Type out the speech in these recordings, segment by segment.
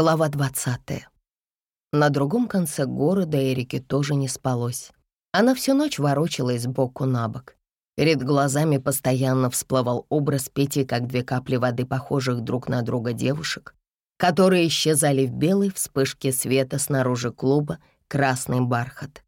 Глава 20. На другом конце города Эрике тоже не спалось. Она всю ночь ворочалась сбоку на бок. Перед глазами постоянно всплывал образ Пети, как две капли воды, похожих друг на друга девушек, которые исчезали в белой вспышке света снаружи клуба «Красный бархат».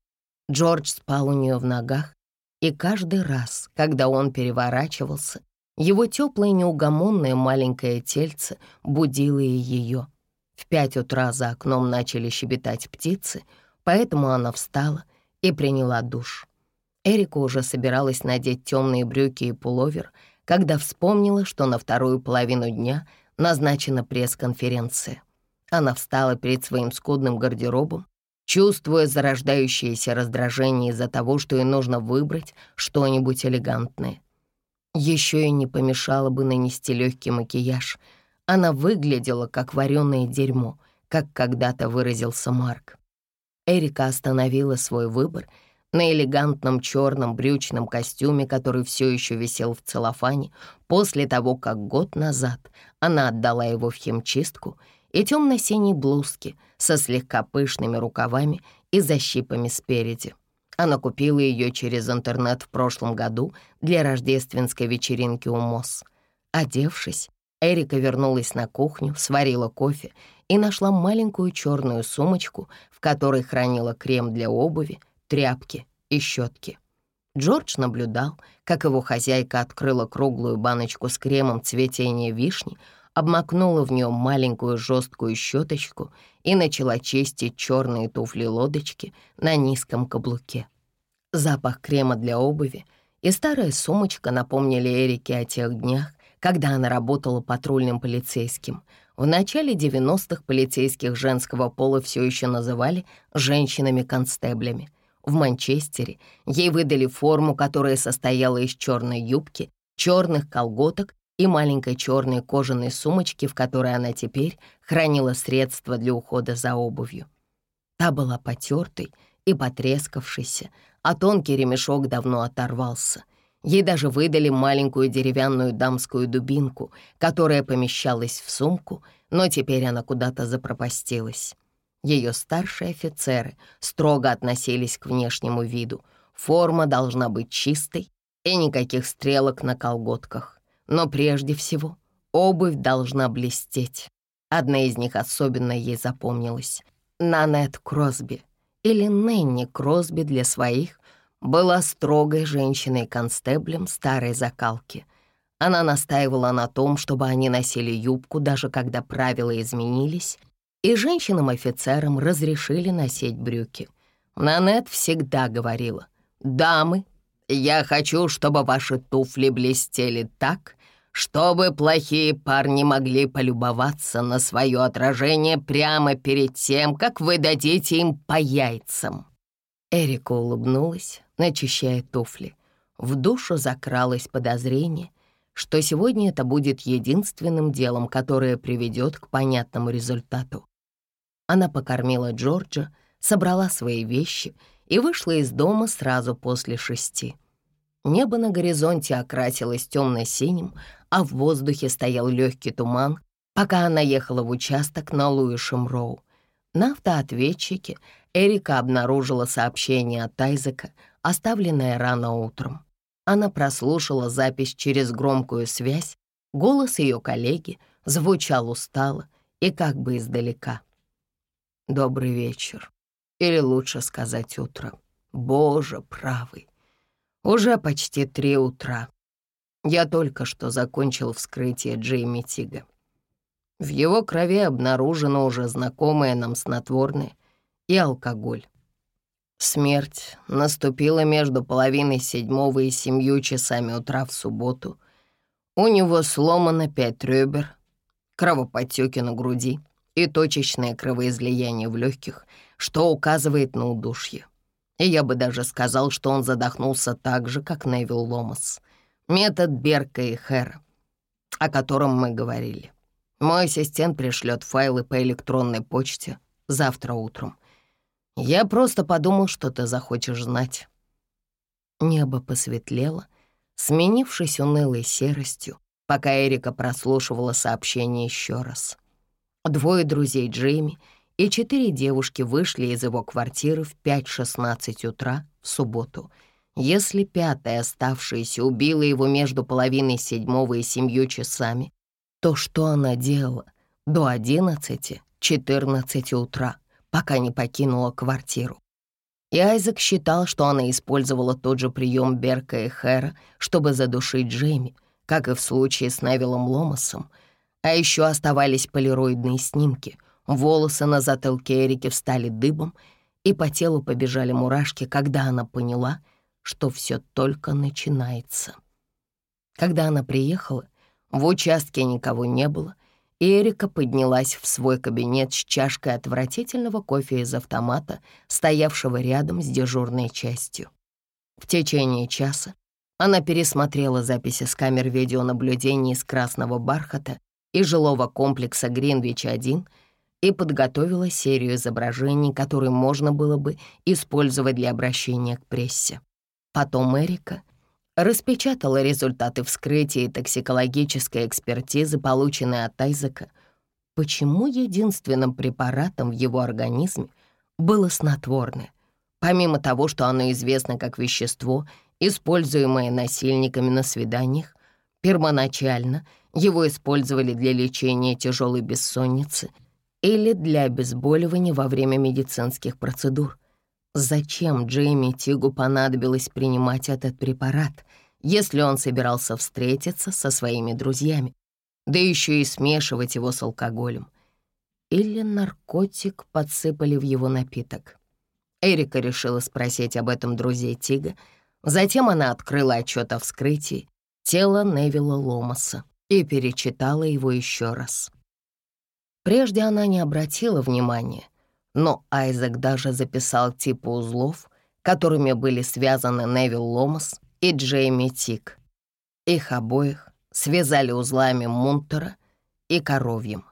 Джордж спал у нее в ногах, и каждый раз, когда он переворачивался, его теплое неугомонное маленькое тельце будило ее — в пять утра за окном начали щебетать птицы, поэтому она встала и приняла душ. Эрика уже собиралась надеть темные брюки и пуловер, когда вспомнила, что на вторую половину дня назначена пресс-конференция. Она встала перед своим скудным гардеробом, чувствуя зарождающееся раздражение из-за того, что ей нужно выбрать что-нибудь элегантное. Еще и не помешало бы нанести легкий макияж — она выглядела как вареное дерьмо, как когда-то выразился Марк. Эрика остановила свой выбор на элегантном черном брючном костюме, который все еще висел в целлофане, после того, как год назад она отдала его в химчистку, и темно-синей блузке со слегка пышными рукавами и защипами спереди. Она купила ее через интернет в прошлом году для рождественской вечеринки у Мосс. Одевшись, Эрика вернулась на кухню, сварила кофе и нашла маленькую черную сумочку, в которой хранила крем для обуви, тряпки и щетки. Джордж наблюдал, как его хозяйка открыла круглую баночку с кремом цветения вишни, обмакнула в нее маленькую жесткую щеточку и начала чистить черные туфли-лодочки на низком каблуке. Запах крема для обуви и старая сумочка напомнили Эрике о тех днях, когда она работала патрульным полицейским. В начале 90-х полицейских женского пола все еще называли женщинами-констеблями. В Манчестере ей выдали форму, которая состояла из черной юбки, черных колготок и маленькой черной кожаной сумочки, в которой она теперь хранила средства для ухода за обувью. Та была потертой и потрескавшейся, а тонкий ремешок давно оторвался. Ей даже выдали маленькую деревянную дамскую дубинку, которая помещалась в сумку, но теперь она куда-то запропастилась. Ее старшие офицеры строго относились к внешнему виду. Форма должна быть чистой и никаких стрелок на колготках. Но прежде всего обувь должна блестеть. Одна из них особенно ей запомнилась. Нанет Кросби или Нэнни Кросби для своих была строгой женщиной-констеблем старой закалки. Она настаивала на том, чтобы они носили юбку, даже когда правила изменились, и женщинам-офицерам разрешили носить брюки. Нанет всегда говорила, «Дамы, я хочу, чтобы ваши туфли блестели так, чтобы плохие парни могли полюбоваться на свое отражение прямо перед тем, как вы дадите им по яйцам». Эрика улыбнулась, начищая туфли. В душу закралось подозрение, что сегодня это будет единственным делом, которое приведет к понятному результату. Она покормила Джорджа, собрала свои вещи и вышла из дома сразу после шести. Небо на горизонте окрасилось темно-синим, а в воздухе стоял легкий туман, пока она ехала в участок на Луишем-Роу. На автоответчике Эрика обнаружила сообщение от Айзека оставленная рано утром. Она прослушала запись через громкую связь, голос ее коллеги звучал устало и как бы издалека. «Добрый вечер. Или лучше сказать утро. Боже, правый. Уже почти три утра. Я только что закончил вскрытие Джейми Тига. В его крови обнаружено уже знакомое нам снотворное и алкоголь. Смерть наступила между половиной седьмого и семью часами утра в субботу. У него сломано пять ребер, кровоподтеки на груди и точечное кровоизлияние в легких, что указывает на удушье. И я бы даже сказал, что он задохнулся так же, как Невил Ломас. Метод Берка и Хэра, о котором мы говорили. Мой ассистент пришлет файлы по электронной почте завтра утром. Я просто подумал, что ты захочешь знать». Небо посветлело, сменившись унылой серостью, пока Эрика прослушивала сообщение еще раз. Двое друзей Джейми и четыре девушки вышли из его квартиры в 5.16 утра в субботу. Если пятая оставшаяся убила его между половиной седьмого и семью часами, то что она делала до 11-14 утра, пока не покинула квартиру? И Айзек считал, что она использовала тот же прием Берка и Хэра, чтобы задушить Джейми, как и в случае с Невилом Ломасом — а еще оставались полироидные снимки. Волосы на затылке Эрики встали дыбом, и по телу побежали мурашки, когда она поняла, что все только начинается. Когда она приехала, в участке никого не было, Эрика поднялась в свой кабинет с чашкой отвратительного кофе из автомата, стоявшего рядом с дежурной частью. В течение часа она пересмотрела записи с камер видеонаблюдения из красного бархата и жилого комплекса Гринвич-1 и подготовила серию изображений, которые можно было бы использовать для обращения к прессе. Потом Эрика распечатала результаты вскрытия и токсикологической экспертизы, полученные от Айзека, почему единственным препаратом в его организме было снотворное, помимо того, что оно известно как вещество, используемое насильниками на свиданиях, первоначально — его использовали для лечения тяжелой бессонницы или для обезболивания во время медицинских процедур. Зачем Джейми Тигу понадобилось принимать этот препарат, если он собирался встретиться со своими друзьями, да еще и смешивать его с алкоголем? Или наркотик подсыпали в его напиток? Эрика решила спросить об этом друзей Тига. Затем она открыла отчет о вскрытии тела Невилла Ломаса и перечитала его еще раз. Прежде она не обратила внимания, но Айзек даже записал типы узлов, которыми были связаны Невил Ломас и Джейми Тик. Их обоих связали узлами Мунтера и Коровьем.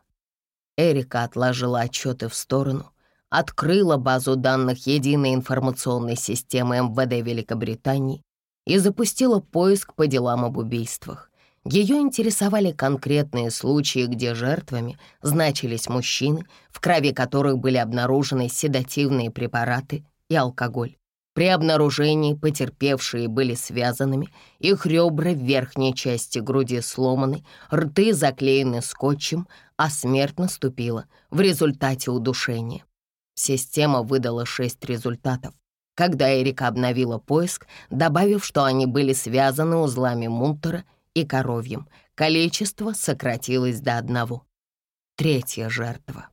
Эрика отложила отчеты в сторону, открыла базу данных единой информационной системы МВД Великобритании и запустила поиск по делам об убийствах. Ее интересовали конкретные случаи, где жертвами значились мужчины, в крови которых были обнаружены седативные препараты и алкоголь. При обнаружении потерпевшие были связанными, их ребра в верхней части груди сломаны, рты заклеены скотчем, а смерть наступила в результате удушения. Система выдала шесть результатов. Когда Эрика обновила поиск, добавив, что они были связаны узлами Мунтера и коровьим. Количество сократилось до одного. Третья жертва.